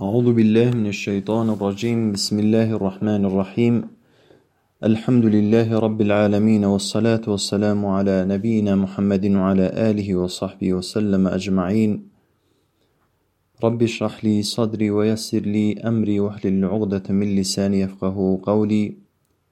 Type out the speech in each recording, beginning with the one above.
أعوذ بالله من الشيطان الرجيم بسم الله الرحمن الرحيم الحمد لله رب العالمين والصلاة والسلام على نبينا محمد وعلى آله وصحبه وسلم أجمعين رب اشرح لي صدري ويسر لي أمري واحلل عقدة من لساني يفقه قولي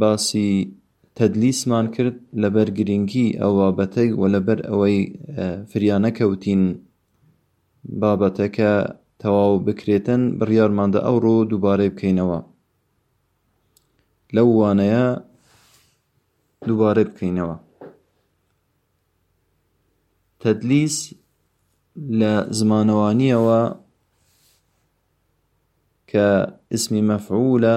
باسی تەدلیسمان کرد لەبەر گرینگی ئەو بابەتەی و لەبەر ئەوەی فریانەکەوتین بابەتەکە تەواو بکرێتن بڕیارماندا ئەوڕۆ دووبارەی بکەینەوە لەو وانەیە دووبارە بکەینەوە تەدلیس لە زمانەوانیەوە کە ئسمی مەفعولە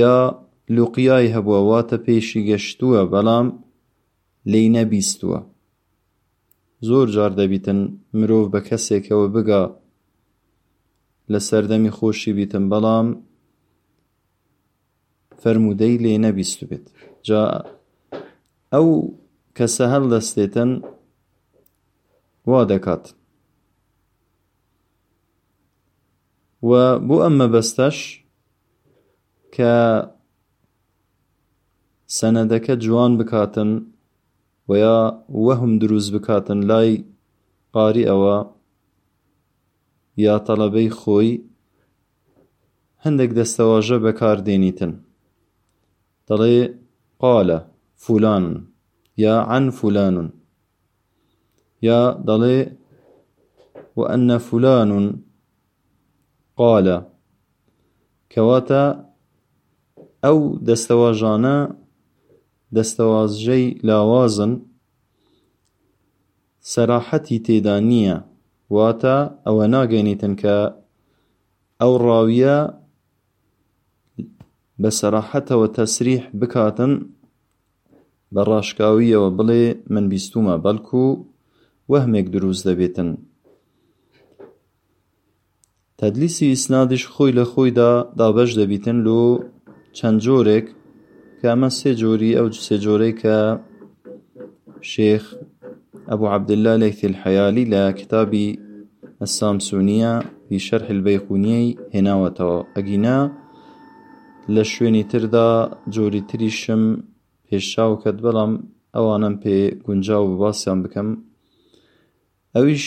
یا لوقیای هەبووە واتە پێیشی گەشتووە بەڵام لێی نەبیستووە زۆر جار دەبیتن مرۆڤ بە کەسێکەوە بگا لە سەردەمی خۆشی بیتن بەڵام فەرموودەی لێ نەبیست بێت جا ئەو کەسە هەڵ دەستێتن وا دەکات و بۆ ئەم مەبەستەش کە سەنەدەکە جوان بکاتن و یا وەهم دروست بکاتن لای قاری ئەوە یا تەڵەبەی خۆی هەندێک دەستەواژە بەکاردێنیتن دەڵێ قالە فولان یا عن فولان یا دەڵێ وأن فلان قال، کەواتە ئەو دەستەواژانە دەستەواژەی لاوازن سەراحەتی تێدا نییە، واتە ئەوە ناگەێنیتن کە ئەو ڕاویە بە سەراحەتەوە تەسریح بکاتن بە ڕاشکاویەوە بڵێ من بیستومە بەڵکو وەهمێک دروست دەبێتن. تەدلیسی ئیسنادیش خۆی لە خۆیدا دابەش دەبیتن لۆ چەند جۆرێک کە ئەمە سێ جۆری ئەو سێ جۆرەی کە شێخ ئەبوو عەبدللا لەیثی الحەیالی لە کتابی السامسونیە فی شەرح البەیقونیەی هێناوەتەوە ئەگینا لە شوێنی تردا جۆری تریشم پێشاو کرد بەڵام ئەوانم پێ گونجاو باسیان بکەم ئەویش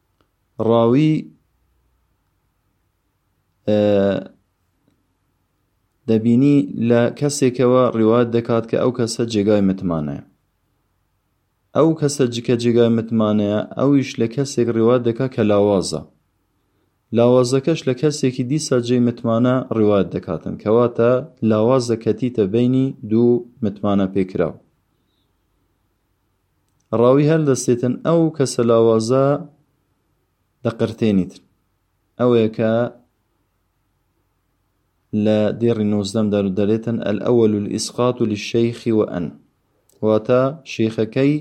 ڕاوی دەبینی لە کەسێکەوە ڕیوات دەکات کە ئەو کەسە جێگای متمانەیە ئەو کەسە جکە جێگای متمانەیە ئەویش لە کەسێک ڕیوات دەکات کە لاوازە لاوازەکەش لە کەسێکی دیسا جێ متمانە ڕیوات دەکاتن کەواتە لاوازە کەتیتە بینی دوو متمانە پێکراو ڕاوی هەلدەستێتن ئەو کەسە لاوازە دەقرتێنیتن ئەوەیە کە لە دێڕی نۆزدەم دەر دەرێتن ئەل ئەوەل ئیسقات و لشەیخی وەن واتە شێخەکەی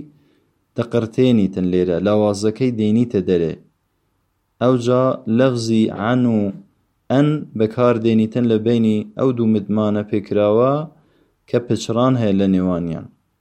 دەقرتێنیتن لێرە لاوازەکەی دێنیتە دەرێ ئەوجا لەفزی عن و ئەن بەکاردێنیتن لە بینی ئەو دوو مدمانە پێکراوە کە پچڕان هەیە لە نێوانیان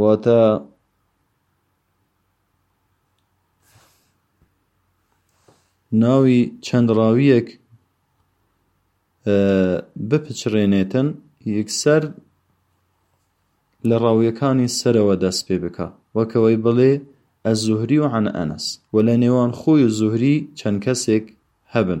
واتە ناوی چەند ڕاویەک بپچڕێنێتن یەکسەر لە ڕاویەکانی سەرەوە دەست پێ بکە وەکەوەی بڵێ ئەزوهری و عن ئەنەس و لە نێوان خۆی و زوهری چەند کەسێک هەبن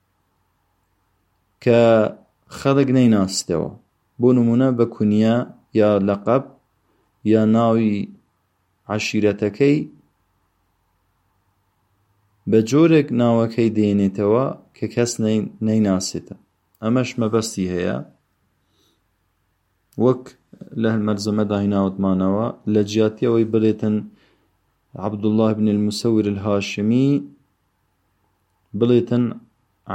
کە خەڵک نەیناسیتەوە بۆ نمونە بە کونیە یا لەقەب یا ناوی عشیرەتەکەی بە جۆرێک ناوەکەی دێنێتەوە کە کەس نەیناسێتە ئەمەش مەبەستی هەیە وەک لە هەلمەرزەمە داهیناوتمانەوە لە جیاتی ئەوەی بڵێتن عبدالله بن المسور الهاشمی بڵێتن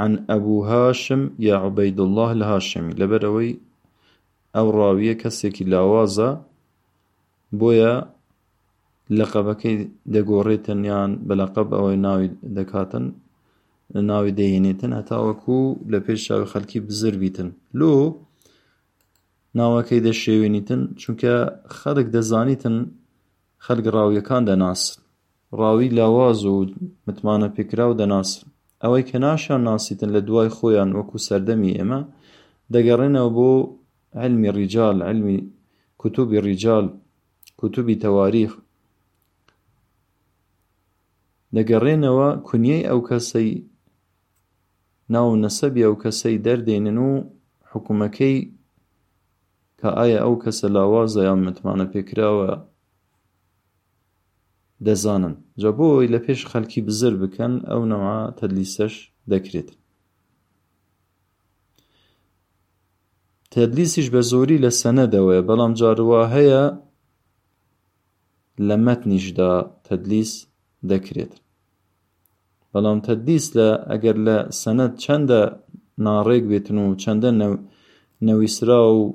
عن ابو هاشم یا عبیداللە الهاشمی لەبەر ئەوەی ئەو ڕاویە کەسێکی لاوازە بۆیە لەقەبەکەی دەگۆڕێتن یان بەلەقەب ئەوەی ناوی دەکاتن ناوی دەهێنێتن هەتاوەکو لە پێش چاوی خەلکی بزر بیتن لۆ ناوەکەی دەشێوێنیتن چونکە خەلک دەزانیتن خەلک ڕاویەکان دەناسن. ڕاوی لاواز و متمانە پێکراو دەناسن. ئەوەی کە ناشیان ناسیتن لە دوای خۆیان وەکو سەردەمی ئێمە دەگەڕێنەوە بۆ علمی ڕیجال علمی کتوبی ڕیجال کتوبی تەواریخ دەگەڕێنەوە کونیەی ئەو کەسەی ناو نەسەبی ئەو کەسەی دەردێنن و حکومەکەی کە ئایا ئەو کەسە لاوازە یان متمانە پێکراوە دەزانن جا بۆ ئەوەی لە پێش خەلکی بزر بکەن ئەو نەوعە تەدلیسەش دەکرێت تەدلیسیش بە زۆری لە سەنەدەوەیە بەڵام جاروا هەیە لە مەتنیشدا تەدلیس دەکرێت بەڵام تەدلیس لە ئەگەر لە سەنەد چەندە ناڕێک بێتن و چەندە نەویسراو و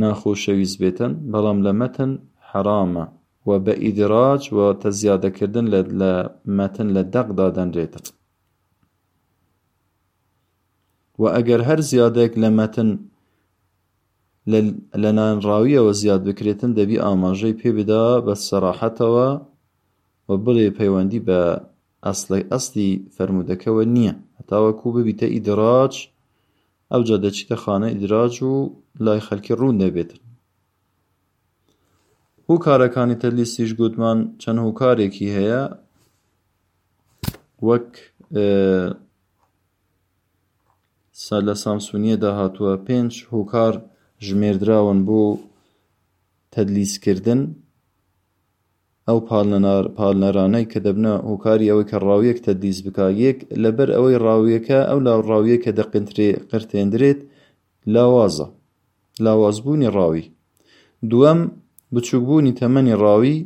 ناخۆشەویست بێتن بەڵام لە مەتن حەرامە و بە ئیدراج و تەزیادەکردن لە مەتن لە دەقدا دەنرێتن و ئەگەر هەر زیادەک لە مەتن لە لە نانراویەوە زیاد بکرێتن دەبی ئاماژەی پێ بدا بە سەراحەتەوە و بڵێ پەیوەندی بە ئەسڵی ئەسڵی فەرموودەکەوە نییە هەتاوەکو ببیتە ئیدراج ئەوجا دەچیتە خانە ئیدراج و لای خەلکی ڕوون دەبێتن هوکارەکانی تەدلیسیش گوتمان چەند هوکارێکی هەیە وەک لە سامسونییەدا هاتووە پێنج هۆکار ژمێردراون بۆ تەدلیسکردن، ئەو پاڵنەرانەی کە دەبنە هۆکاری ئەوەی کە ڕاوییەک تەدلیس بکا، یەک، لەبەر ئەوەی ڕاوییەکە، ئەو ڕاوییەی کە دەقرتێندرێت لاوازە، لاوازبوونی ڕاوی. دووەم، بچووکبوونی تەمەنی ڕاوی.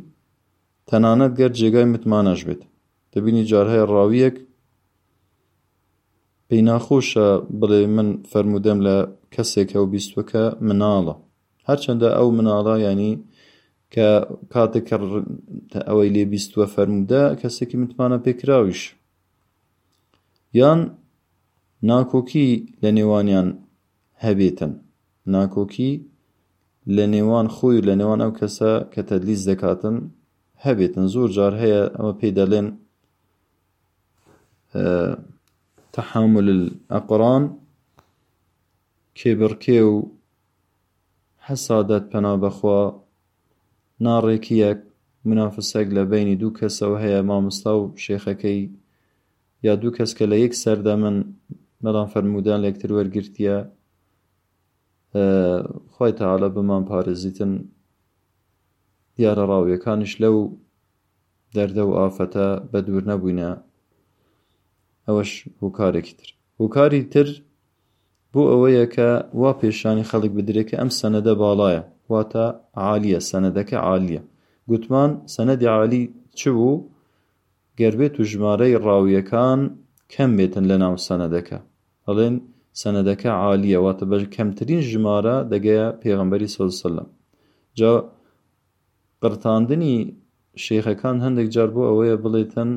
تەنانەت گەر جێگای متمانەش بێت دەبینی جارهەیە ڕاویەک پێی ناخۆشە بڵێ من فەرمودەم لە کەسێک هەو بیستوە کە مناڵە هەرچەندە ئەو مناڵە ینی کە کاتێک کە ئەوەی لێ بیستوە فەرمودە کەسێکی متمانە پێکراویش یان ناکۆکی لە نێوانیان هەبێتن، ناکۆکی لە نێوان خۆی و لە نێوان ئەو کەسە کە تەدلیس دەکاتن هەبێتن، زۆر جار هەیە ئەمە پێی دەڵێن تەحامل ئەقران کێبڕکێ و حەسادەت پەنا بەخوا ناڕێکیەک منافسەک لە بینی دوو کەسەوە هەیە مامۆستا و شێخەکەی یا دوو کەس کە لە یەک سەردەمن بەڵام فەرموودەیان لە یەکتر وەرگرتیە خوای تەعالا بمان پارێزیتن دیارە ڕاویەکانیش لەو دەردە و ئافەتە بە دوور نەبووینە ئەوەش هوکارێکی تر هوکاری تر بۆ ئەوەیە کە وا پێشانی خەڵک بدرێت کە ئەم سەنەدە باڵایە واتە عالیە سەنەدەکە عالیە گوتمان سەنەدی عالی چ بوو گەر بێت و ژمارەی ڕاویەکان کەم بێتن لەناو سەنەدەکە ئەڵێن سەنەدەکە عالیە واتە بە کەمترین ژمارە دەگەیە پێغەمبەری صلی اللە سلم جا قرتاندنی شێخەکان هەندێک جار بۆ ئەوەیە بڵێتن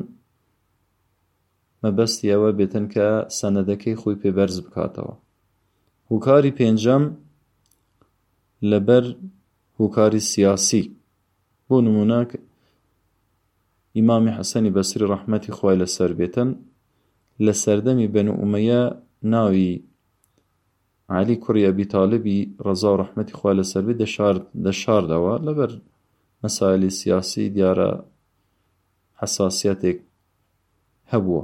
مەبەستی ئەوە بێتن کە سەنەدەکەی خۆی پێ بەرز بکاتەوە هوکاری پێنجەم لەبەر هوکاری سیاسی بۆ نمونە ئیمامی حەسەنی بەسری ڕەحمەتی خوای لەسەر بێتن لە سەردەمی بەن و ئومەیە ناوی علی کوڕی ئەبی تاالبی ڕەزا و ڕەحمەتی خوا لەسەر بێ دەشاردەوە لەبەر مەسالی سیاسی دیارە حساسیەتێک هەبووە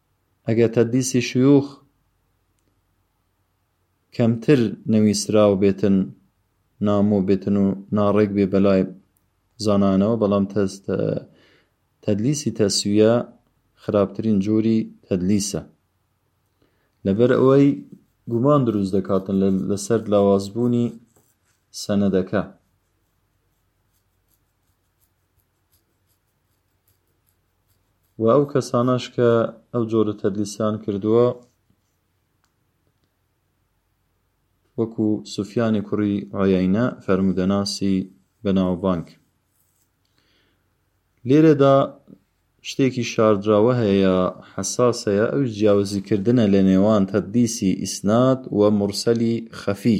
ئەگەر تەدلیسی شیوخ کەمتر نەویستراو بێتن نامۆ بێتن و ناڕێک بێ بەلای زانانەوە بەڵام تەست تەدلیسی تەسویە خراپترین جۆری تەدلیسە لەبەر ئەوەی گومان دروست دەکاتن لەسەر لاوازبوونی سەنەدەکە وە ئەو کەسانەش کە ئەو جۆرە تەدلیسیان کردووە وەکو سوفیانی کوڕی عیینە فەرمودەناسی بەناوبانگ لێرەدا شتێکی شاردراوە هەیە حساس هەیە ئەو جیاوزی کردنە لە نێوان تەدیسی ئیسنات و مرسەلی خەفی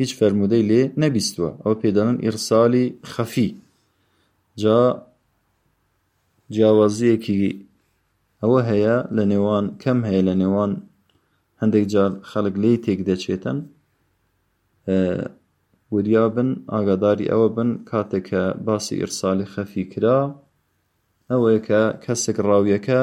هیچ فەرموودەی لێ نەبیستوە ئەوە پێدەڵن ئیرسالی خەفی جا جیاوازیەکی ئەوە هەیە لە نێوان کەم هەیە لە نێوان هەندێک جار خەڵک لی تێک دەچێتن وریا بن ئاگاداری ئەوە بن کاتێک کە باسی ئیرسالی خەفی کرا ئەوەیە کە کەسێک ڕاویەکە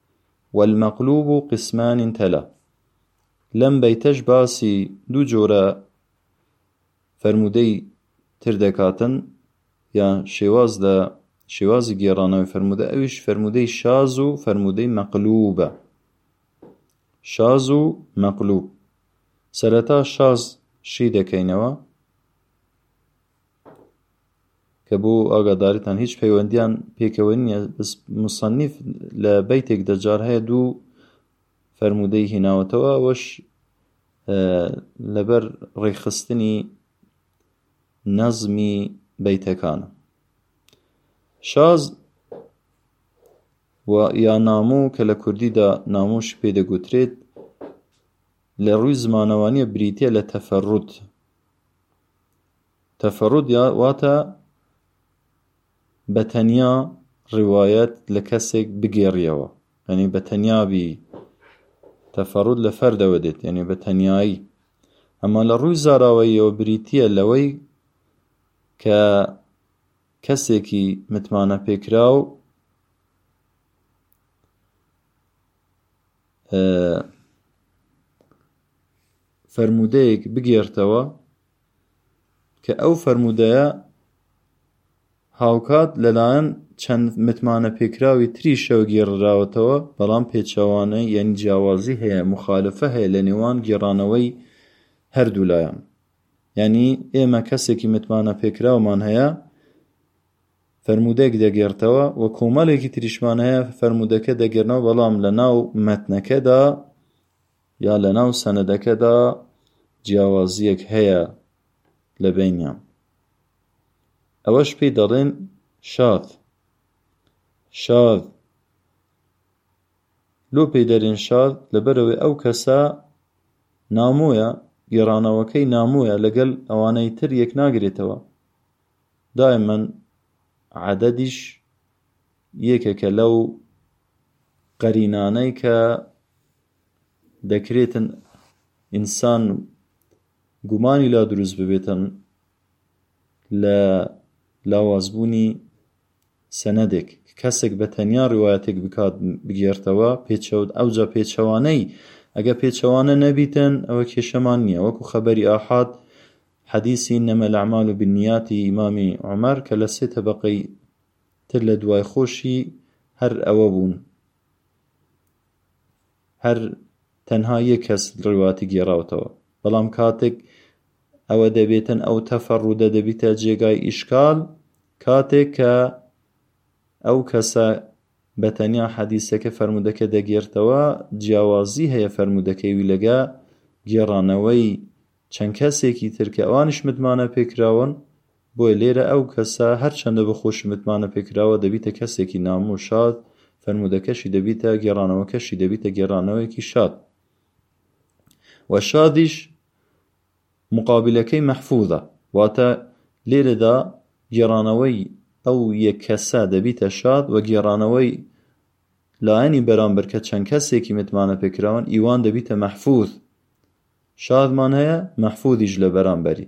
والمقلوب قسمان تلا لەم بەیتەش باسی دوو جۆرە فەرموودەی تر دەکاتن یا شێواز لە شێوازی گێڕانەوەی فەرموودە ئەویش فەرموودەی شاز و فەرموودەی مەقلوبە شاز و مەقلوب سەرەتا شاز شی دەکەینەوە کە بۆ ئاگاداریتان هیچ پەیوەندیان پێکەوە نییە بەس مصنف لە بەیتێکدا جار هەیە دوو فەرموودەی هێناوەتەوە ئەوەش لەبەر ڕێخستنی نەزمی بەیتەکانە شاز و یا نامۆ کە لە کوردیدا نامۆش پێ دەگوترێت لە ڕووی زمانەوانیە بریتە لە تەفەڕوت تەفەڕوود واتە بە تەنیا ڕیوایەت لە کەسێک بگێڕیەوە یعنی بە تەنیا بی تەفەڕوود لە فەردەوە دێت یعنی بە تەنایی ئەمە لە ڕووی زاراوەیەوە بریتە لەوەی کە کەسێکی متمانە پێکرا و فەرموودەیەک بگێڕتەوە کە ئەو فەرموودەیە هاوکات لەلایەن چەند متمانە پێکراوی تریشەوە گێڕراوەتەوە بەڵام پێچەوانە یعنی جیاوازی هەیە مخالفە هەیە لە نێوان گێڕانەوەی هەردوولایەن ینی ئێمە کەسێکی متمانە پێکراومان هەیە فەرمودێک دەگێڕتەوە و کۆمەلێکی تریشمان هەیە فەرمودەکە دەگەرنەوە بەڵام لە ناو مەتنەکەدا یا لەناو سەنەدەکەدا جیاوازییەک هەیە لە بینیان ئەوەش پێی دەڵێن شاذ شاذ لۆ پێی دەرێن شاذ لەبەرەوەی ئەو کەسە نامۆیە گێڕانەوەکەی نامۆیە لەگەل ئەوانەی تر یەک ناگرێتەوە دایمەن عەدەدیش یەکێکە لەو قەرینانەی کە دەکرێتن ئینسان گومانی لا دروست ببێتن لە لاوازبوونی سەنەدێک کەسێک بە تەنیا ڕواەتێک بکات بگێرتەوە پێچەوت ئەوجا پێچەوانەی ئەگە پێچەوانە نەبیتن ئەوە کێشەمان نییە وەکو خەبەری ئاحاد حەدیسی نەمە لەعمال و بنیاتی ئیمامی عمر کە لە سێ تەبقەی تر لە دوای خۆشی هەر ئەوە بوون هەر تەنها یەک کەس ڕواتی گێڕاوتەوە بەڵام کاتێک ئەوە دەبێتن ئەو تەفە ڕوودە دەبیتە جێگای ئیشکال کاتێک کە ئەو کەسە بە تەنیا حەدیسەکە فەرمودەکە دەگێرتەوە جیاوازی هەیە فەرمودەکەی وی لەگە گێڕانەوەی چەند کەسێکی ترکە ئەوانیش متمانە پێکراون بۆیە لێرە ئەو کەسە هەرچەندە بە خۆشی متمانە پێکراوە دەبیتە کەسێکی نامۆ شاد، فەرموودەکەشی دەبیتە گێڕانەوەکەشی دەبیتە گێڕانەوەیەکی شاد. و شادیش مقابلەکەی مەحفوظە واتە لێرەدا گێڕانەوەی ئەو یەک کەسە دەبیتە شاد و گێڕانەوەی لایەنی بەرامبەر کە چەند کەسێکی متمانە پێکراون ئیوان دەبیتە مەحفوظ شادمان هەیە مەحفوظیش لە بەرامبەری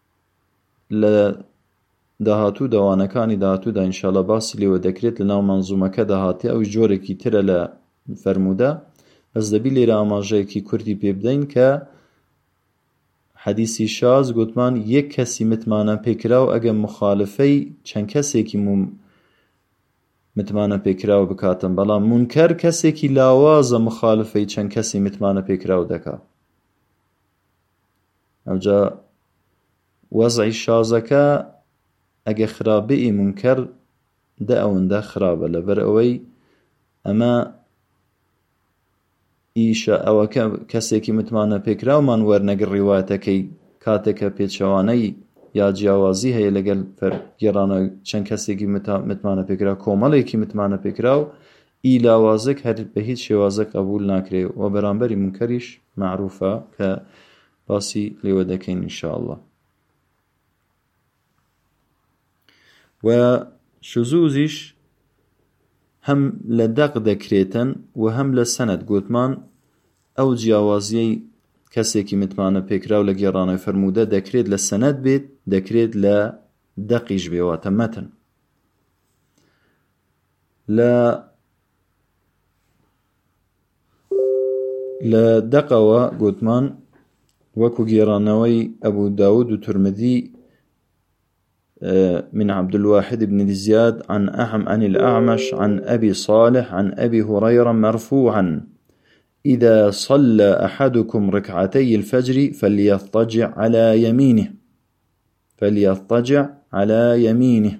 لە داهاتوو دا وانەکانی داهاتوو دا ئینشاڵا باسی لێوە دەکرێت لە ناو مەنزومەکەدا هاتێ ئەوی جۆرێکی ترە لە فەرموودە بەس دەبی لێرە ئاماژەیەکی کوردی پێ بدەین کە حەدیسی شاز گوتمان یەک کەسی متمانە پێکراو ئەگەم مخالفەی چەند کەسێکی موم متمانە پێکراو بکاتم بەڵام منکەر کەسێکی لاوازە مخالفەی چەند کەسی متمانە پێکراو دەکا ئەوجا وەزعی شازەکە ئەگە خراپبی منکەر دە ئەوەندە خراپە لەبەر ئەوەی ئەمە ئیشە ئەوەکە کەسێکی متمانە پێکراومان وەرنەگر ڕیواتەکەی کاتێکە پێچەوانەی یا جیاوازی هەیە لەگەل گێڕانە چەند کەسێکی متمانە پێکرا کۆمەڵێکی متمانە پێکراو ئی لاوازەک هەر بە هیچ شێوازەک قەبوول ناکرێ و بەرامبەری منکەریش معروفە کە باسی لێوە دەکەین انشاءاللە و شزوزیش هەم لە دەق دەکرێتن و هەم لە سەند گوتمان ئەو جیاوازیەی کەسێکی متمانە پێکراو لە گێڕانەوەی فەرموودە دەکرێت لە سەند بێت دەکرێت لە دەقیش بێواتە مەتن لە لە دەقەوە گوتمان وكو جيرانوي أبو داود ترمذي آه، من عبد الواحد بن زياد عن أحم عن الأعمش عن أبي صالح عن أبي هريرة مرفوعا إذا صلى أحدكم ركعتي الفجر فليضطجع على يمينه فليضطجع على يمينه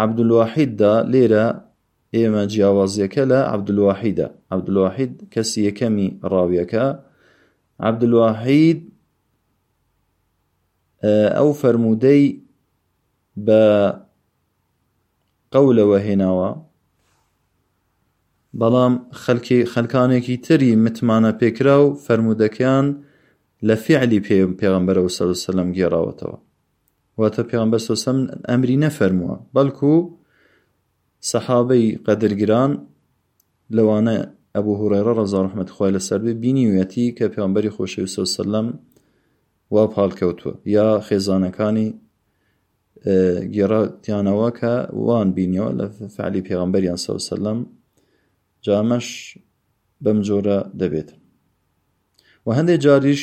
عەبدولواحیددا، لێرە ئێمە جیاوازییەکە لە عەبدولواحیدە، عەبدولواحید کەسی یەکەمی ڕاویەکە، عەبدولواحید ئەو فەرموودەی بە قەولەوە هێناوە بەڵام خەلکی خەلکانێکی تری متمانە پێکرا و فەرمودەکەیان لە فعلی پێ پێغمبەرەوە سەرسەلم گێڕاوەتەوە واتە، پێغەمبەر صلی اللە علیه و سلم ئەمری نەفەرمووە، بەڵکو سەحابەی قەدر گران لەوانە ئەبو هورەیرە ڕەزا ڕەحمەتی خوای لەسەر بێ بینیویەتی کە پێغەمبەری خۆشەویست صلی اللە علیه و سلم وا پاڵکەوتووە یا خێزانەکانی گێڕاتیانەوە کە وان بینیەوە لە فعلی پێغەمبەریان صلی اللە علیه و سلم جامەش بەم جۆرە دەبێت و هەندێک جاریش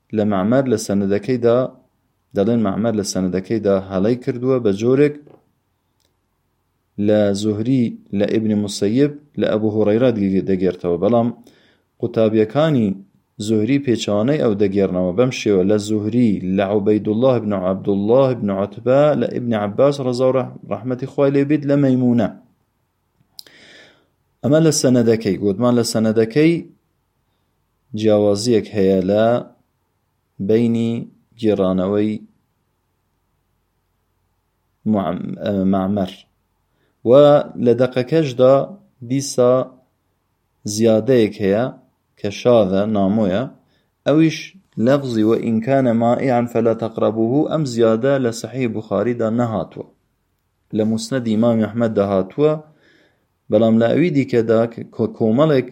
لە مەعمەر لە سەنەدەکەیدا دەڵێن مەعمەر لە سەنەدەکەیدا هەڵەی کردووە بە جۆرێک لە زوهری لە ئیبنی مسەیب لە ئەبوو هوڕیرا دەگێرتەوە بەڵام قوتابیەکانی زوهری پێچوانەی ئەو دەگێرنەوە بەم شێوە لە زوهری لە عوبەیدله بن عبدله بن عتبا لە ئیبنی عباس ڕزا ڕحمەتی خی لێبیت لە مەمونە ئەمە لە سەنەدەکەی گوتمان لە سەنەدەکەی جیاوازیەک هەیە لە بینی گێڕانەوەی معمەر و لە دەقەکەشدا دیسا زیادەیەک هەیە کە شاذە نامۆیە ئەویش لەفزی وە ئینکانە مائیان فەلە تەقرەبوو ئەم زیادە لە سەحی بخاریدا نەهاتوە لە موسنەدی ئیمامی ئەحمەددا هاتووە بەڵام لە ئەوی دیکەدا کۆمەڵێک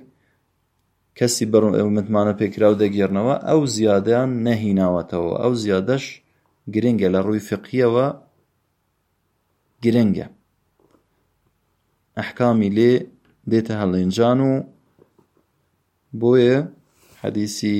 کەسی بەڕ متمانە پێکراو دەگێرنەوە ئەو زیادیان نەهیناوەتەوە ئەو زیادەش گرنگە لە ڕووی فقیەوە گرنگە ئەحکامی لێ دێتە هەڵێنجان و بۆیە حەدیسی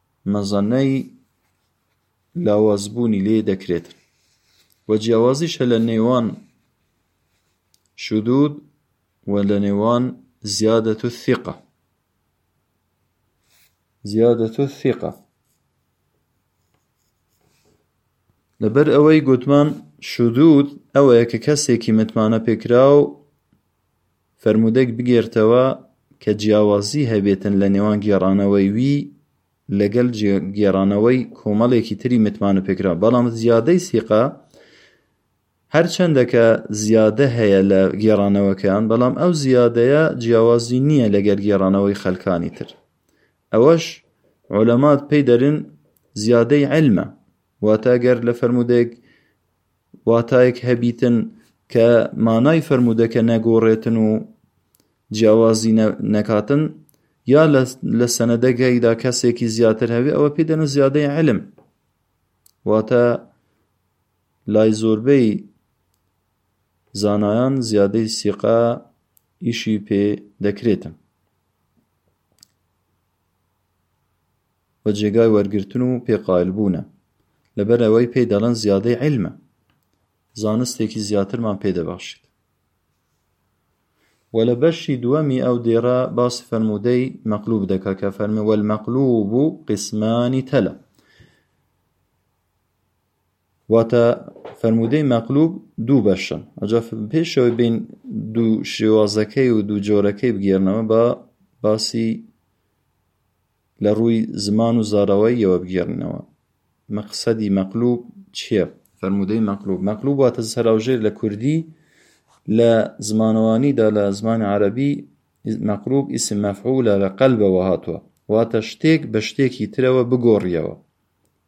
مەزەنەی لاوازبوونی لێ دەکرێت و جیاوازیشە لە نێوان شدود و لە نێوان زیادەت و ثقە زیادەت و ثقە لەبەر ئەوەی گوتمان شدود ئەوەیە کە کەسێکی متمانە پێکراو فەرموودەک بگێرتەوە کە جیاوازی هەبێتن لە نێوان گێڕانەوەی وی لەگەل گێڕانەوەی کۆمەڵێکی تری متمانە پێکرا بەڵام زیادەی سیقا هەرچەندە کە زیادە هەیە لە گێڕانەوەکەیان بەڵام ئەو زیادەیە جیاوازی نییە لەگەر گێڕانەوەی خەلکانی تر ئەوەش عۆلەمات پێی دەرن زیادەی علمە واتە گەر لە فەرمودێک واتایەک هەبیتن کە مانای فەرموودەکە نەگۆڕێتن و جیاوازی نەکاتن یا لە سەنەدەگەیدا کەسێکی زیاتر هەوێ ئەوە پێ دەن و زیادەی علم واتە لای زۆربەی زانایان زیادەی سیقا ئیشی پێ دەکرێتن و جێگای وەرگرتن و پێ قایل بوونە لەبەر ئەوەی پێی دەڵێن زیادەی عیلمە زانستێکی زیاترمان پێ دەبەخشێت و لە بەشی دووەمی ئەو دێڕە باسی فەرموودەی مەقلوب دەکا کە فەرمی وەل مەقلوب و قسمانی تەلە واتە، فەرموودەی مەقلووب دوو بەشە، ئەجا پێش ئەوەی بێین دوو شێوازەکەی و دوو جۆرەکەی بگێرنەوە با باسی لە ڕووی زمان و زاراوەییەوە بگێڕنەوە مەقسەدی مەقلووب چییە؟ فەرموودەی مەقلووب مەقلووب واتە سەراوژێر لە کوردی لە زمانەوانیدا لە زمانی عەرەبی مەقلووب ئیسم مەفعولە لە قەلبەوە هاتووە واتە شتێک بە شتێکی ترەوە بگۆڕیەوە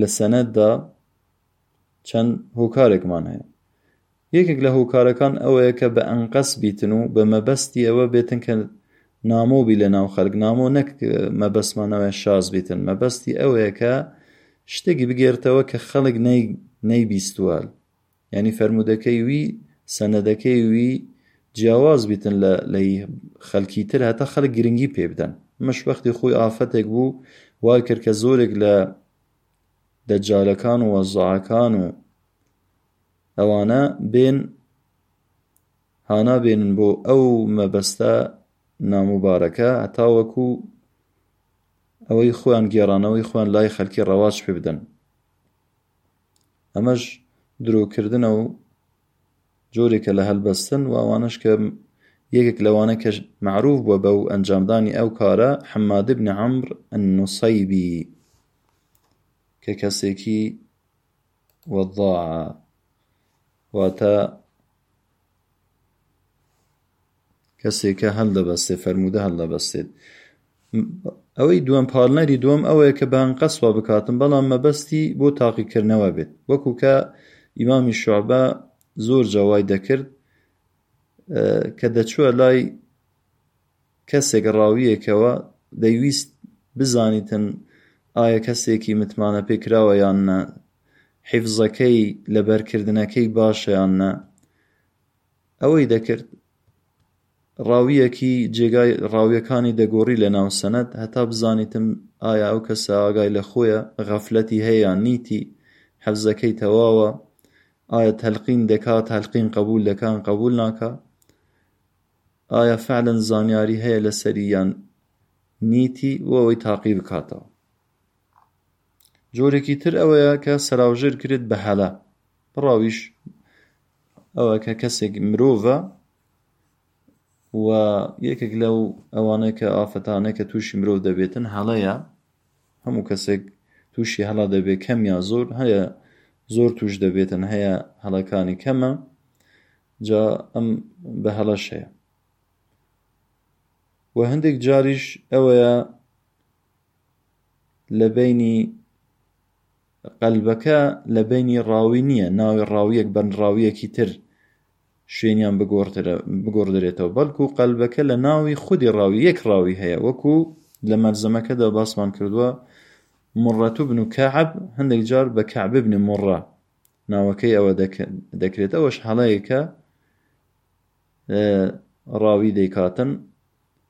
لە سەنەددا چەند هۆکارێکمان هەیە یەکێک لە هۆکارەکان ئەوەیە کە بە ئەنقەس بیتن و بە مەبەستی ئەوە بێتن کە نامۆبی لە ناو خەلک نامۆ نەک مەبەستمانەوەە شاز بیتن مەبەستی ئەوەیە کە شتێکی بگێرتەوە کە خەڵک نەیبیستوال یانی فەرموودەکەی وی سەنەدەکەی وی جیاواز بیتن لە لەی خەلکی تر هەتا خەلک گرنگی پێ بدەن مش وەختی خۆی ئافەتێک بوو وای کرد کە زۆرێک لە دەجالەکان و وەزعەکان و ئەوانە بێن هانا بێنن بۆ ئەو مەبەستە ناموبارەکە هەتاوەکو ئەوەی خۆیان گێڕانەوەی خۆیان لای خەلکی ڕەواج پێ بدەن ئەمەش درۆکردنە و جۆرێکە لە هەلبەستن و ئەوانەش کە یەکێک لەوانە کە معروف بووە بە و ئەنجامدانی ئەو کارە حەماد بن عمر النصیبی کە کەسێکی وەضاعە واتە کەسێکە هەلدەبەستێ فەرموودە هەلدەبەستێت ئەوەی دووەم پاڵنەری دووەم ئەوەیە کە بان قەسوا بکاتم بەڵام مەبەستی بۆ تاقیکردنەوە بێت وەکو کە ئیمامی شعبە زۆر جاوای دەکرد کە دەچووە لای کەسێک ڕاویەکەوە دەیویست بزانیتن ئایا کەسێکی متمانە پێکراوە یان نە حیفزەکەی لەبەرکردنەکەی باشەیان نە ئەوەی دەکرد ڕاویەکی جێگای ڕاویەکانی دەگۆڕی لە ناو سەند هەتا بزانیتم ئایا ئەو کەسە ئاگای لە خۆیە غەفلەتی هەیە نیتی حەفزەکەی تەواوە ئایا تەلقین دەکات تەلقین قبول دەکان قبول ناکە ئایا فعلا زانیاری هەیە لەسەری یان نیتی بۆ ئەوەی تاقی بکاتەوە جۆرێکی تر ئەوەیە کە سەراوژێر کرێت بە هەلە بڕاویش ئەوە کە کەسێک مرۆڤە و یەکێک لەو ئەوانەیە کە ئافەتانەیە کە تووشی مرۆڤ دەبێتن هەڵەیە هەموو کەسێک تووشی هەڵا دەبێت کەم یا زۆر هەیە زۆر توش دەبێتن هەیە هەڵەکانی کەمە جا ئەم بە هەڵەش هەیە و هەندێک جاریش ئەوەیە لە بەینی قەلبەکە لە بەینی ڕاوی نییە ناوی ڕاویەک بەن ڕاویەکی تر شوێنیان بگۆڕدرێتەوە بەڵکو قەلبەکە لە ناوی خودی ڕاوی یەک ڕاوی هەیە وەکو لە مەرزەمەکەدا باسمان کردووە مڕەتو بن و کەعب هەندێک جار بە کەعببنی مڕە ناوەکەی ئەوە دەکرێت ئەوەش هەڵەیەکە ڕاوی دەیکاتن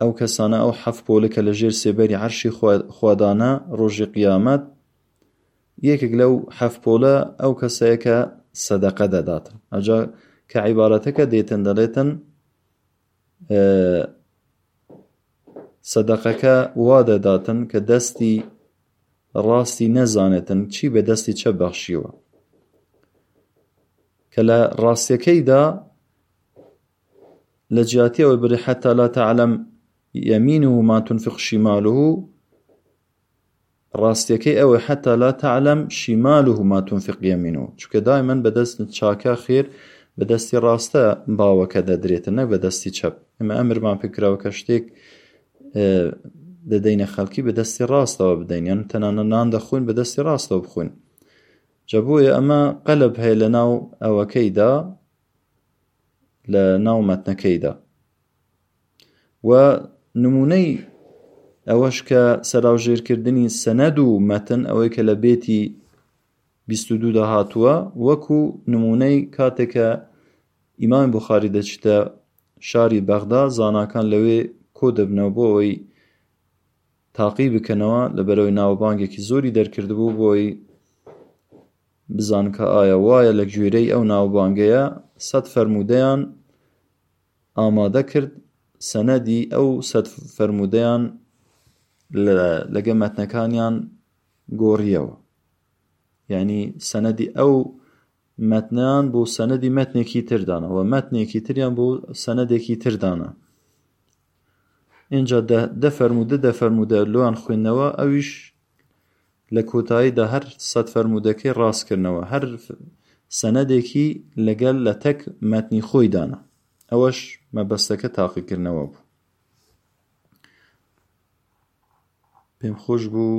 ئەو کەسانە ئەو حەف پۆلە کە لە ژێر سێبەری عەرشی خوادانە ڕۆژی قیامەت یەکێک لەو حەف پۆلە ئەو کەسەیە کە سەدەقە دەدات ئەجا کە عیبارەتەکە دێتن دەڵێتن سەدەقەکە وا دەداتن کە دەستی ڕاستی نەزانێتن چی بە دەستی چە بەخشیوە کە لە ڕاستەکەیدا لە جیاتی ئەوەی بری حتا لا تعلم یمینه ما تنفق شماله ڕاستیەکەی ئەوە حتا لا تعلم شماله ما تنفق یمینه چونکە دایمەن بەدەست چاکە خێر بەدەستی ڕاستە باوەکە دەدرێتە نە بەدەستی چەپ ئمە ئەمرمان پێکراوە کە شتێک دەدەینە خەڵکی بەدەستی ڕاستەوە بدەین یان تەنانە نان دەخۆین بەدەستی ڕاستەوە بخۆین جە بۆیە ئەمە قەلب هەیە لە ناو ئەوەکەیدا لە ناو مەتنەکەیدا و نمونەی ئەوەش کە سەراوژێرکردنی سەنەد و مەتن ئەوەی کە لە بێتی دوودا هاتووە وەکو نمونەی کاتێکە ئیمان بخاری دەچتە شاری بەغدا زاناکان لەوێ کۆ دەبنەوە بۆ ئەوەی تاقی بکەنەوە لەبەرەوەی ناوەبانگێکی زۆری دەرکردبوو بۆی بزان کە ئایا وایە لە گوێرەی ئەو ناوبانگەیە سەد فەرموودەیان ئامادە کرد سەنەدی ئەو سەد فەرموودەیان لەگە مەتنەکانیان گۆڕیەوە یعنی سەنەدی ئەو مەتنان بۆ سەنەدی مەتنێکی تردانەوە مەتنێکی تریان بۆ سەنەدێکی تردانە ئینجا دە دە فەرموو دە دە فەرموو دە لۆیان خوێندنەوە ئەویش لە کۆتاییدا هەر سەد فەرموودەکەی ڕاستکردنەوە هەر سەنەدێکی لەگەل لە تەک مەتنی خۆی دانا ئەوەش مەبەستەکە تاقیکردنەوە بوو پێم خۆش بوو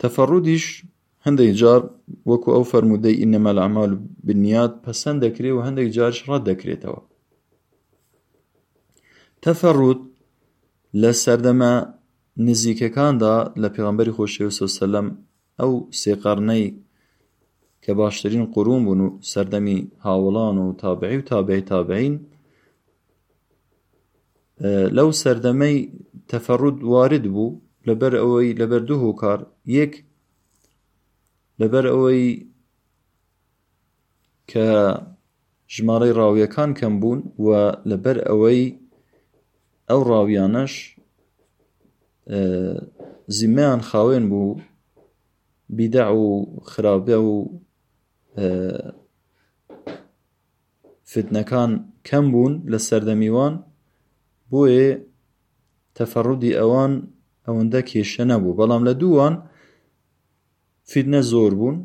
تەفەڕودیش هەندێک جار وەکو ئەو فەرموودەی ئینەما الأعمال بالنیات پەسەند دەکرێت و هەندێک جارش ڕەت دەکرێتەوە تەفەڕود لە سەردەمە نزیکەکاندا لە پێغەمبەری خۆشەویست و سەلەم ئەو سێ قەڕنەی کە باشترین قوروون بوون و سەردەمی هاوەڵان و تابعی و تابعی تابعین لەو سەردەمەی تەفەڕود وارد بوو لەبەر ئەوەی لەبەر دوو هۆکار یەک لەبەر ئەوەی کە ژمارەی ڕاویەکان کەم بوون و لەبەر ئەوەی ئەو ڕاویانەش زیمەیان خاوێن بوو بیدە و خراپە و فتنەکان کەم بوون لە سەردەمیوان بۆیێ تەفەڕودی ئەوان ئەوەندە کێشە نەبوو بەڵام لە دووان فیتنە زۆر بوون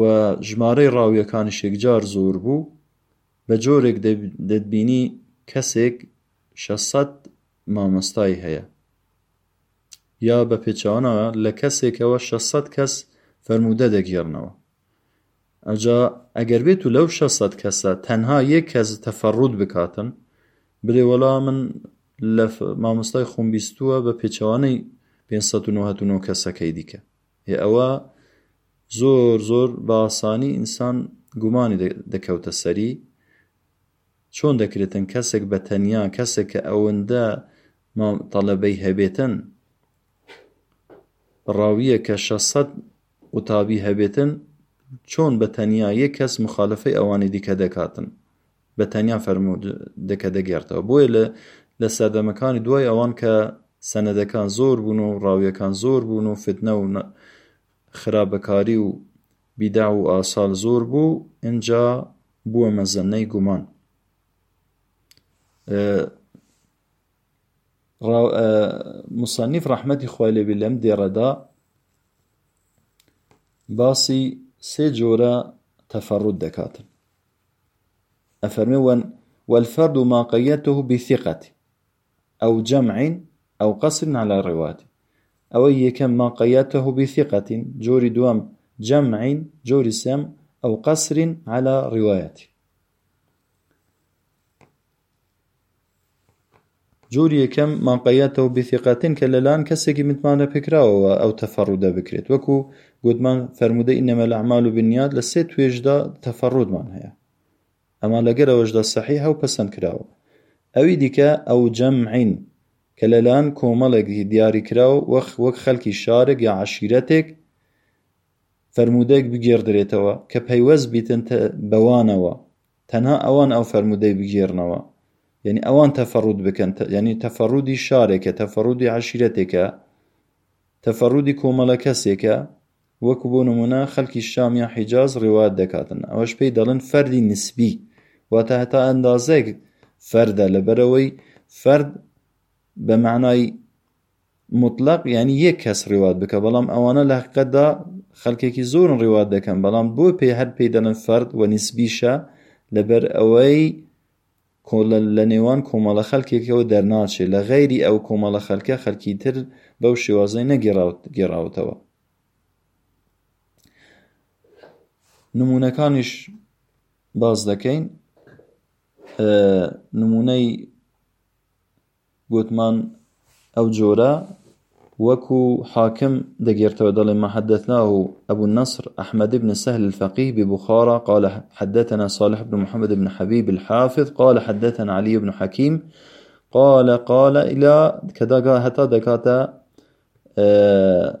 و ژمارەی ڕاویەکانیش یەکجار زۆر بوو، بە جۆرێک دەتبینی کەسێک شەش سەد مامۆستای هەیە یا بە پێچەوانەوە لە کەسێکەوە شەش سەد کەس فەرموودە دەگێڕنەوە ئەجا ئەگەر بێت و لەو شە سەد کەسە تەنها یەک کەس تەفەڕوت بکاتن بلێ وەڵا من لە مامۆستای خۆم بیستووە بە پێچەوانەی 599 کەسەکەی دیکە هێ ئەوە زۆر زۆر باسانی ئینسان گومانی دەکەوتە سەری چۆن دەکرێتن کەسێک بە تەنیا کەسێک کە ئەوەندە تەلەبەی هەبێتن ڕاویە کە 600 قوتابی هەبێتن چۆن بە تەنیا یە کەس مخالفەی ئەوانی دیکە دەکاتن بە تەنیا فەرموود دەکە دەگێڕتەوە بۆیە لە لە سەردەمەکانی دوای ئەوان کە سەنەدەکان زۆر بوون و ڕاویەکان زۆر بوون و فتنە و خراپەکاری و بیدا و ئاسال زۆر بوو ئینجا بووە مەزەنەی گومان مسەنیف ڕەحمەتی خوای لێبی لەم دێڕەدا باسی سێ جۆرە تەفەڕوت دەکاتن أفرمون والفرد ما قيدته بثقة أو جمع أو قصر على رواية أو يكم ما قيدته بثقة جور دوام جمع جور سام أو قصر على رواية جۆری یەکەم من قیدته بثقة کە لەلایەن کەسێکی متمانە پێکراوەوە ئەو تەفەڕودە بکرێت وەکو گوتمان فەرموودە ئینەمە الأعمال بالنیات لە سێ توێژدا تەفەڕودمان هەیە ئەما لەگەر ئەوەشدا صحیحە و پەسەند کراوە ئەوی دیکە ئەو جەمعین کە لەلایەن کۆمەڵێکی دیاریکراو وەک وەک خەلکی شارێک یا عەشیرەتێک فەرموودەیەک بگێڕدرێتەوە کە پەیوەست بیتن بەوانەوە تەنها ئەوان ئەو فەرموودەی بگێڕنەوە یەنی ئەوان تەفەڕوود بکەن یەنی تەفەڕوودی شارێکە تەفەڕوودی عەشیرەتێکە تەفەڕوودی کۆمەڵە کەسێکە وەکو بۆ نمونە خەلکی شام یا حیجاز ڕێوات دەکاتن ئەوەش پێی دەڵن فەردی نسبی واتە هەتا ئەندازێک فەردە لەبەرەوەی فەرد بە معنای مطلق یعنی یەک کەس ڕیوات بکە بەڵام ئەوانە لە حقیقەتدا خەڵکێکی زۆرن ڕیوات دەکەن بەڵام بۆ پێ هەر پێی دەڵێن فەرد و نسبیشە لەبەر ئەوەی کۆڵە لە نێوان کۆمەڵە خەلکێکەوە دەرناچێ لە غەیری ئەو کۆمەڵە خەلکە خەلکی تر بەو شێوازەی نەگەڕاوت گێڕاوتەوە نمونونەکانیش باز دەکەین نمونەی گوتمان ئەو جۆرە وكو حاكم دقيرتو دل ما حدثناه أبو النصر أحمد بن سهل الفقيه ببخارى قال حدثنا صالح بن محمد بن حبيب الحافظ قال حدثنا علي بن حكيم قال قال إلى كذا حتى دكاتا آه،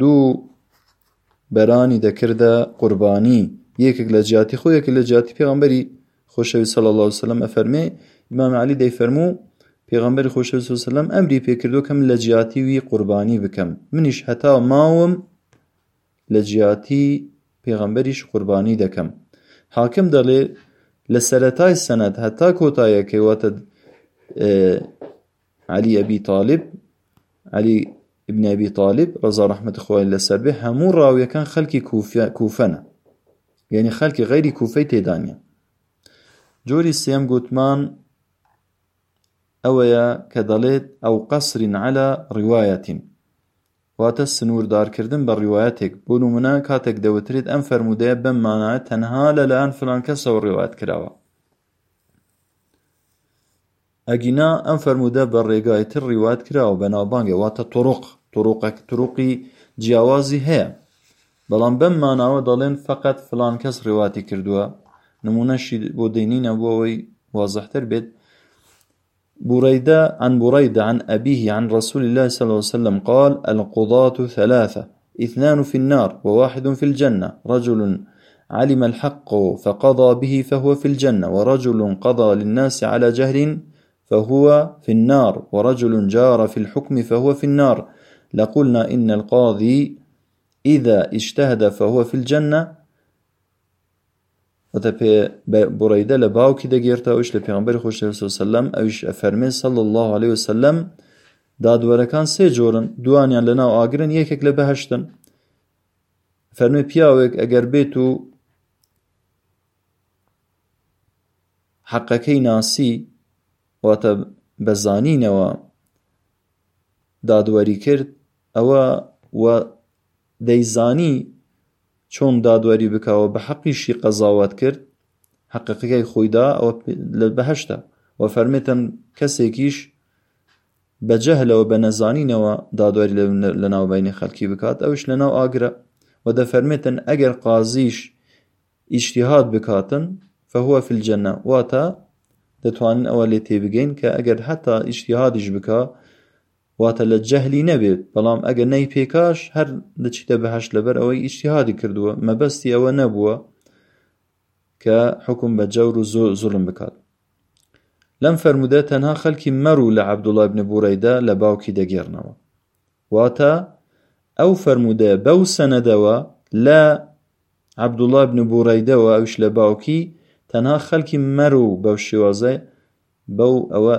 دوو بەرانی دەکردە قوربانی یەکێک لە جیاتی خۆ یەکێک لە جیاتی پێغەمبەری خۆشەوی سەڵ الله وسلم ئەفەرمێ ئیمام علی دەیفەرموو پێغەمبەری خۆشەوی سوسلم ئەمری پێکردو کەم لە جیاتی وی قوربانی بکەم منیش هەتا ماوم لە جیاتی پێغەمبەریش قوربانی دەکەم حاکم دەڵێ لە سەرەتای سەند هەتا کۆتایەکەی واتە علی ابی طالب علی ابن ابی طالب رضا رحمت خوای لەسەر بێ هەموو ڕاویەکان خەلکی کوفەنە یعنی خەلکی غیری کوفەی تێدانە جۆری سێم گوتمان ئەوەیە کە دەڵێت ئەو قەسرین على ڕواەتین واتە سنووردارکردن بە ڕواەتێک بۆ نمونە کاتێک دەوترێت ئەم فەرمودەیە بەم مانایە تەنها لەلایەن فلان کەسەوە ڕێوات کراوە ئەگینا ئەم فەرموودە بە ڕێگای تر ڕیوایەت کراوە بە ناوبانگە واتە طرق طرقێک طرقی جیاوازی هەیە بەڵام بەم ماناوە دەڵێن فقط فلان کەس ڕێواتی کردووە نمونەشی بۆ دەینینە بۆ ئەوەی وازحتر بێت بريدة عن بريدة عن أبيه عن رسول الله صلى الله عليه وسلم قال القضاة ثلاثة اثنان في النار وواحد في الجنة رجل علم الحق فقضى به فهو في الجنة ورجل قضى للناس على جهل فهو في النار ورجل جار في الحكم فهو في النار لقلنا إن القاضي إذا اجتهد فهو في الجنة وتە پێ بڕیدە لە باوکی دەگێرتە ئەوش لە پیانبەر خۆش سەلم ئەوش فەرمێ سەڵ الله عليه وسلم دادوەرەکان سێ جۆرن دوانیان لە ناو ئاگرن یەکێک لە بەهشتن فەرمی پیاوێک ئەگەر بێت و حەقەکەی ناسی واتە بەزانینەوە دادوەری کرد ئەوە دەیزانی چۆن دادوەری بکاوە بە حەقیشی قەزاوەت کرد حەقەکەی خۆیدا ئەوە لە بەهشتا و فەرمێتن کەسێکیش بە جەهلەوە بە نەزانینەوە دادوەری لە ناوبینی خەلکی بکات ئەوش لە ناو ئاگرە و دەفەرمێتن ئەگەر قازیش ئیشتیهات بکاتن فهوە في الجنە واتە دەتوانن ئەوە لێ تێبگەین کە ئەگەر حتا ئیشتیهادیش بکە واتە لە جەهلی نەبێت بەڵام ئەگەر نەی پێکاش هەر دەچیتە بەهشت لەبەر ئەوەی ئیشتیهادی کردووە مەبەستی ئەوە نەبووە کە حکم بە جەور و زۆر زوڵم بکات لەم فەرمودە تەنها خەلکی مەڕ و لە عبدوڵای بنە بورەیدا لە باوکی دەگێڕنەوە واتە ئەو فەرمودە بەو سەنەدەوە لە عبدوڵای بنە بورەیدەوە ئەوش لە باوکی تەنها خەلکی مەر و بەو شێوازە بەو ئەوە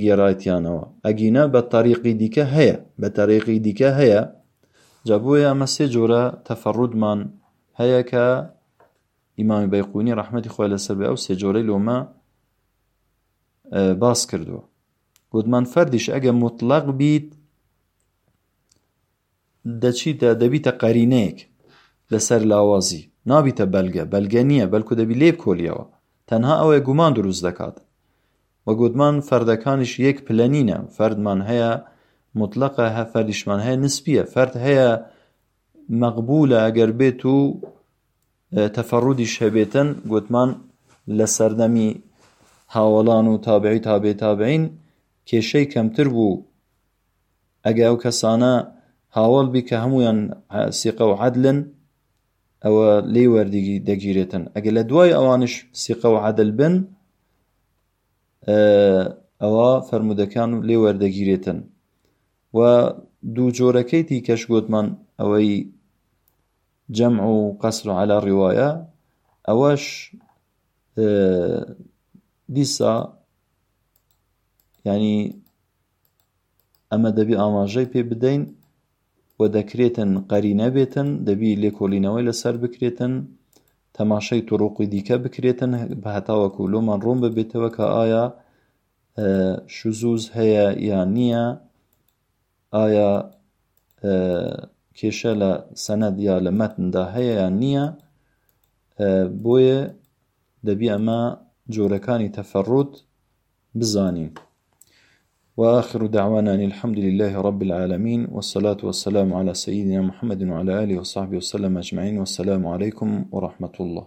گێڕایتیانەوە ئەگینا بە تەریقی دیکە هەیە بە تەریقی دیکە هەیە جا بۆیە ئەمە سێ جۆرە تەفەڕودمان هەیە کە ئیمامی بەیقونی ڕحمەتی خۆی لەسەر بێ ئەو سێ جۆرەی لۆمە باس کردووە گوتمان فەردیش ئەگە مطلق بیت دەچیتە، دەبیتە قەرینەیەک لەسەر لاوازی، نابیتە بەلگە، بەلگە نییە، بەلکو دەبی لێبکۆلیەوە، تەنها ئەوەیە گومان دروست دەکات. وەک وتمان فەردەکانیش یەک پلە نینە، فەردمان هەیە موتلەقە، فەردیشمان هەیە نسبییە، فەرد هەیە مەقبولە ئەگەر بێت و تەفەرودیش هەبێتن، گوتمان لە سەردەمی هاوەڵان و تابعی تابعی تابعین کێشەی کەمتر بوو، ئەگە ئەو کەسانە هاوەڵ بی کە هەمویان سیقە و عەدلن ئەوە لی وەردیگی دەگیرێتن ئەگە لە دوای ئەوانش سیقە و عەدل بن ئەوە فەرمودەکان لێ وەردەگیرێتن و دوو جۆرەکەی دیکەش گوتمان ئەوەی جەم و قەسر و علا ڕواە ئەوەش دیسا ینی ئەمە دەبی ئاماژەی پێ بدەین و دەکرێتن قەری نەبێتن دەبی لێکۆڵینەوەی لەسەر بکرێتن تەماشای تڕوقی دیکە بکرێتن بە هەتاوەکو لۆمان ڕوون ببێتەوە کە ئایا شزوز هەیە یان نییە ئایا کێشە لە سەنەد یا لە مەتندا هەیە یان نییە بۆیە دەبی ئەمە جۆرەکانی تەفەڕوت بزانین. وآخر دعوانا أن الحمد لله رب العالمين والصلاة والسلام على سيدنا محمد وعلى آله وصحبه وسلم أجمعين والسلام عليكم ورحمة الله